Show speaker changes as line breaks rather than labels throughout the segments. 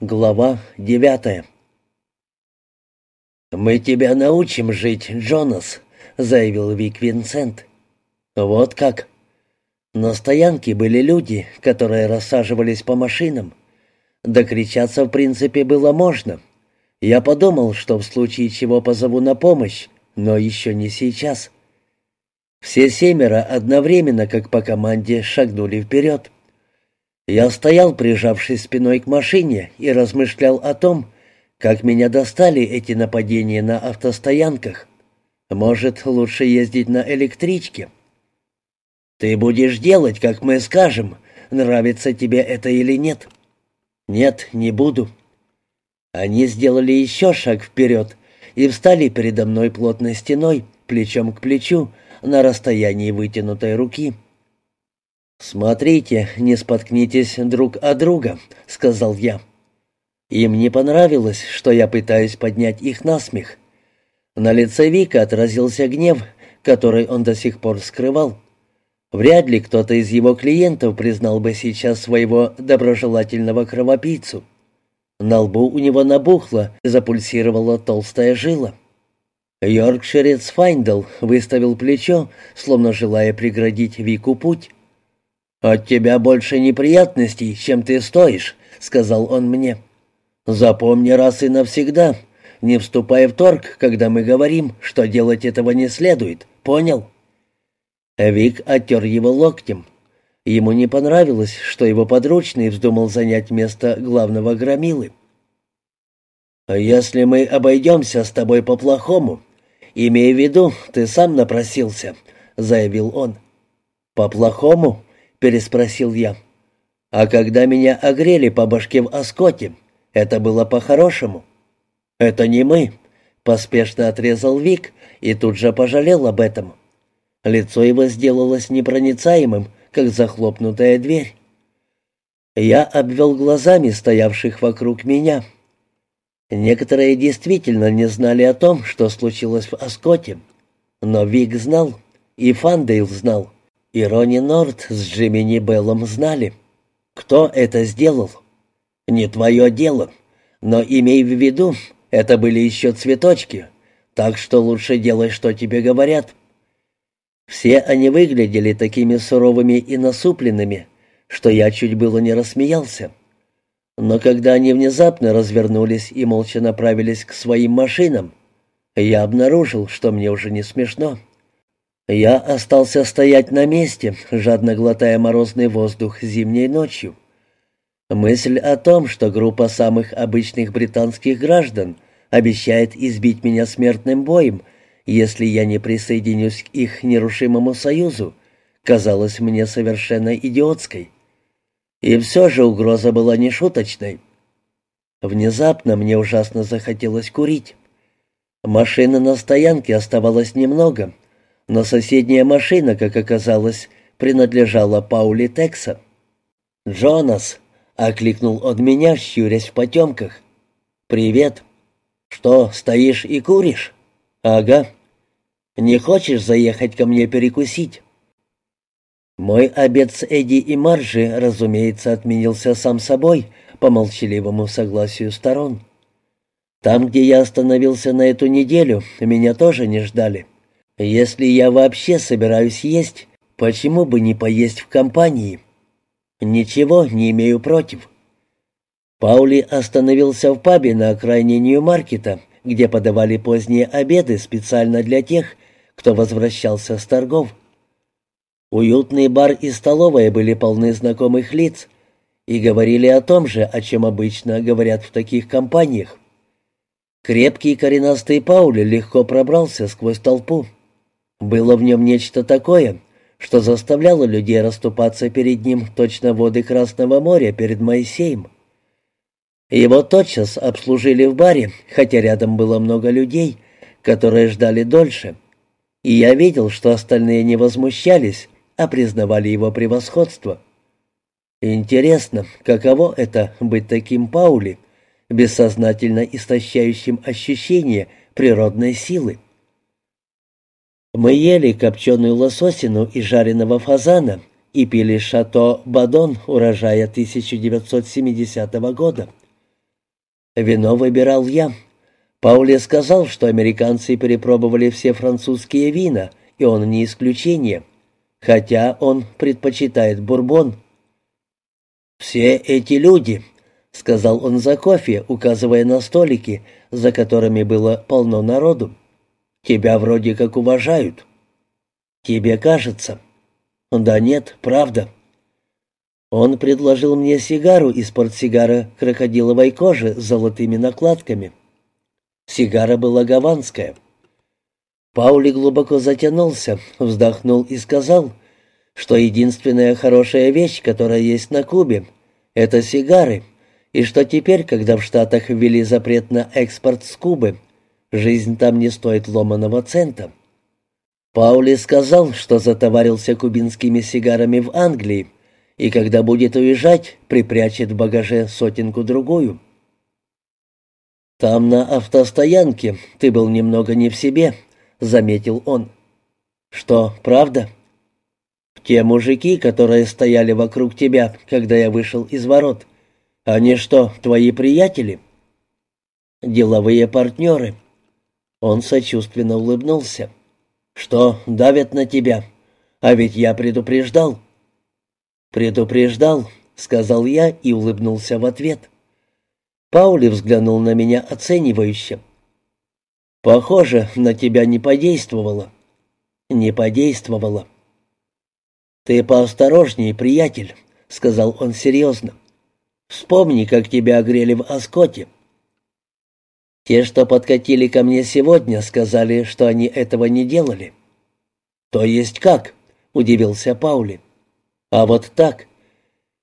Глава девятая «Мы тебя научим жить, Джонас», — заявил Вик Винсент. «Вот как». На стоянке были люди, которые рассаживались по машинам. Докричаться, в принципе, было можно. Я подумал, что в случае чего позову на помощь, но еще не сейчас. Все семеро одновременно, как по команде, шагнули вперед. Я стоял, прижавшись спиной к машине, и размышлял о том, как меня достали эти нападения на автостоянках. Может, лучше ездить на электричке. Ты будешь делать, как мы скажем, нравится тебе это или нет. Нет, не буду. Они сделали еще шаг вперед и встали передо мной плотной стеной, плечом к плечу, на расстоянии вытянутой руки. «Смотрите, не споткнитесь друг о друга», — сказал я. Им не понравилось, что я пытаюсь поднять их на смех. На лице Вика отразился гнев, который он до сих пор скрывал. Вряд ли кто-то из его клиентов признал бы сейчас своего доброжелательного кровопийцу. На лбу у него набухла, запульсировала толстая жила. Йоркширец Файндл выставил плечо, словно желая преградить Вику путь. «От тебя больше неприятностей, чем ты стоишь», — сказал он мне. «Запомни раз и навсегда, не вступай в торг, когда мы говорим, что делать этого не следует. Понял?» Вик оттер его локтем. Ему не понравилось, что его подручный вздумал занять место главного громилы. «Если мы обойдемся с тобой по-плохому, имей в виду, ты сам напросился», — заявил он. «По-плохому?» — переспросил я. «А когда меня огрели по башке в оскоте, это было по-хорошему?» «Это не мы», — поспешно отрезал Вик и тут же пожалел об этом. Лицо его сделалось непроницаемым, как захлопнутая дверь. Я обвел глазами стоявших вокруг меня. Некоторые действительно не знали о том, что случилось в Оскоте. Но Вик знал, и Фандейл знал. И Ронни Норт с Джимини Беллом знали. Кто это сделал? Не твое дело. Но имей в виду, это были еще цветочки. Так что лучше делай, что тебе говорят. Все они выглядели такими суровыми и насупленными, что я чуть было не рассмеялся. Но когда они внезапно развернулись и молча направились к своим машинам, я обнаружил, что мне уже не смешно. Я остался стоять на месте, жадно глотая морозный воздух зимней ночью. Мысль о том, что группа самых обычных британских граждан обещает избить меня смертным боем, если я не присоединюсь к их нерушимому союзу, казалась мне совершенно идиотской. И все же угроза была нешуточной. Внезапно мне ужасно захотелось курить. Машины на стоянке оставалось немного — но соседняя машина, как оказалось, принадлежала Паули Текса. «Джонас!» — окликнул он меня, щурясь в потемках. «Привет! Что, стоишь и куришь?» «Ага. Не хочешь заехать ко мне перекусить?» Мой обед с Эдди и Маржи, разумеется, отменился сам собой по молчаливому согласию сторон. Там, где я остановился на эту неделю, меня тоже не ждали. Если я вообще собираюсь есть, почему бы не поесть в компании? Ничего не имею против. Паули остановился в пабе на окраине Нью-Маркета, где подавали поздние обеды специально для тех, кто возвращался с торгов. Уютный бар и столовая были полны знакомых лиц и говорили о том же, о чем обычно говорят в таких компаниях. Крепкий коренастый Паули легко пробрался сквозь толпу. Было в нем нечто такое, что заставляло людей расступаться перед ним точно воды Красного моря перед Моисеем. Его тотчас обслужили в баре, хотя рядом было много людей, которые ждали дольше. И я видел, что остальные не возмущались, а признавали его превосходство. Интересно, каково это быть таким Паули, бессознательно истощающим ощущение природной силы? Мы ели копченую лососину и жареного фазана и пили шато «Бадон» урожая 1970 года. Вино выбирал я. Паули сказал, что американцы перепробовали все французские вина, и он не исключение, хотя он предпочитает бурбон. «Все эти люди», — сказал он за кофе, указывая на столики, за которыми было полно народу, — «тебя вроде как уважают». «Тебе кажется?» «Да нет, правда». Он предложил мне сигару из портсигара крокодиловой кожи с золотыми накладками. Сигара была гаванская. Паули глубоко затянулся, вздохнул и сказал, что единственная хорошая вещь, которая есть на Кубе, это сигары, и что теперь, когда в Штатах ввели запрет на экспорт с Кубы, жизнь там не стоит ломаного цента. Паули сказал, что затоварился кубинскими сигарами в Англии, и когда будет уезжать, припрячет в багаже сотенку-другую. «Там, на автостоянке, ты был немного не в себе», — заметил он. «Что, правда?» «Те мужики, которые стояли вокруг тебя, когда я вышел из ворот, они что, твои приятели?» «Деловые партнеры». Он сочувственно улыбнулся. «Что, давят на тебя? А ведь я предупреждал». «Предупреждал», — сказал я и улыбнулся в ответ. Паули взглянул на меня оценивающе. «Похоже, на тебя не подействовало». «Не подействовало». «Ты поосторожнее, приятель», — сказал он серьезно. «Вспомни, как тебя огрели в Оскоте». Те, что подкатили ко мне сегодня, сказали, что они этого не делали. «То есть как?» — удивился Паули. «А вот так.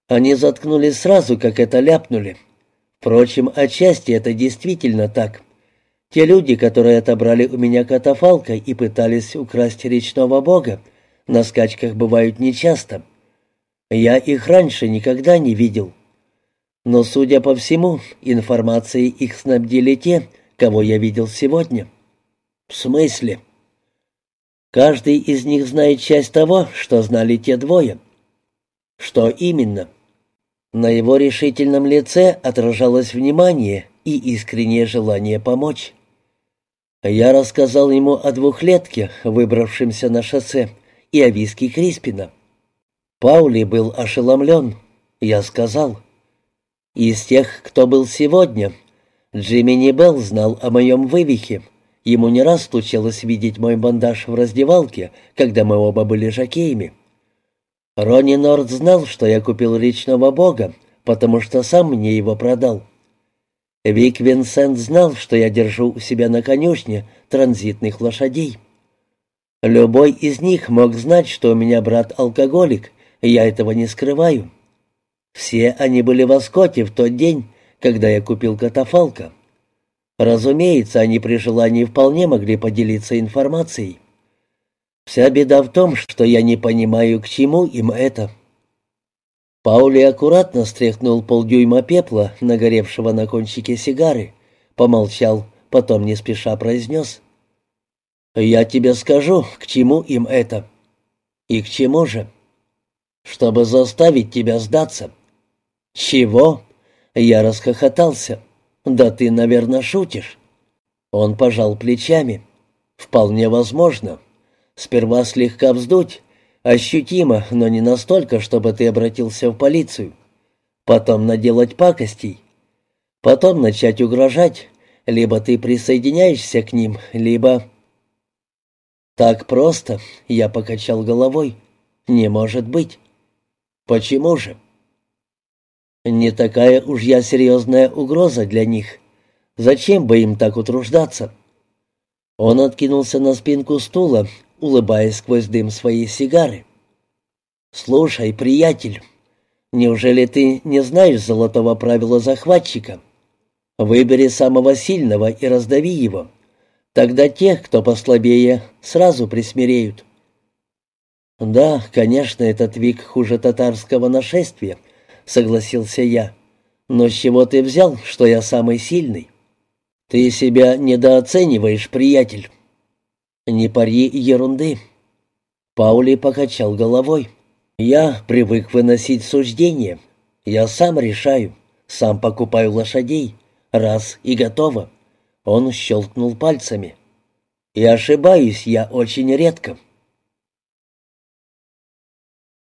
Они заткнулись сразу, как это ляпнули. Впрочем, отчасти это действительно так. Те люди, которые отобрали у меня катафалка и пытались украсть речного бога, на скачках бывают нечасто. Я их раньше никогда не видел. Но, судя по всему, информацией их снабдили те, кого я видел сегодня. В смысле? Каждый из них знает часть того, что знали те двое. Что именно? На его решительном лице отражалось внимание и искреннее желание помочь. Я рассказал ему о двухлетке, выбравшемся на шоссе, и о виске Криспина. Паули был ошеломлен. Я сказал, «Из тех, кто был сегодня, Джимми Белл знал о моем вывихе. Ему не раз случалось видеть мой бандаж в раздевалке, когда мы оба были жакеями. Ронни Норд знал, что я купил речного бога, потому что сам мне его продал. Вик Винсент знал, что я держу у себя на конюшне транзитных лошадей. Любой из них мог знать, что у меня брат алкоголик, и я этого не скрываю. Все они были в Оскоте в тот день, когда я купил катафалка. Разумеется, они при желании вполне могли поделиться информацией. Вся беда в том, что я не понимаю, к чему им это. Паули аккуратно стряхнул полдюйма пепла, нагоревшего на кончике сигары, помолчал, потом не спеша произнес. «Я тебе скажу, к чему им это». «И к чему же?» «Чтобы заставить тебя сдаться». «Чего?» Я расхохотался. «Да ты, наверное, шутишь». Он пожал плечами. «Вполне возможно. Сперва слегка вздуть, ощутимо, но не настолько, чтобы ты обратился в полицию. Потом наделать пакостей. Потом начать угрожать. Либо ты присоединяешься к ним, либо... Так просто, я покачал головой. Не может быть. Почему же? Не такая уж я серьезная угроза для них. Зачем бы им так утруждаться? Он откинулся на спинку стула улыбаясь сквозь дым своей сигары. «Слушай, приятель, неужели ты не знаешь золотого правила захватчика? Выбери самого сильного и раздави его. Тогда тех, кто послабее, сразу присмиреют». «Да, конечно, этот вик хуже татарского нашествия», — согласился я. «Но с чего ты взял, что я самый сильный?» «Ты себя недооцениваешь, приятель. «Не пари ерунды». Паули покачал головой. «Я привык выносить суждения. Я сам решаю, сам покупаю лошадей. Раз и готово. Он щелкнул пальцами. И ошибаюсь я очень редко.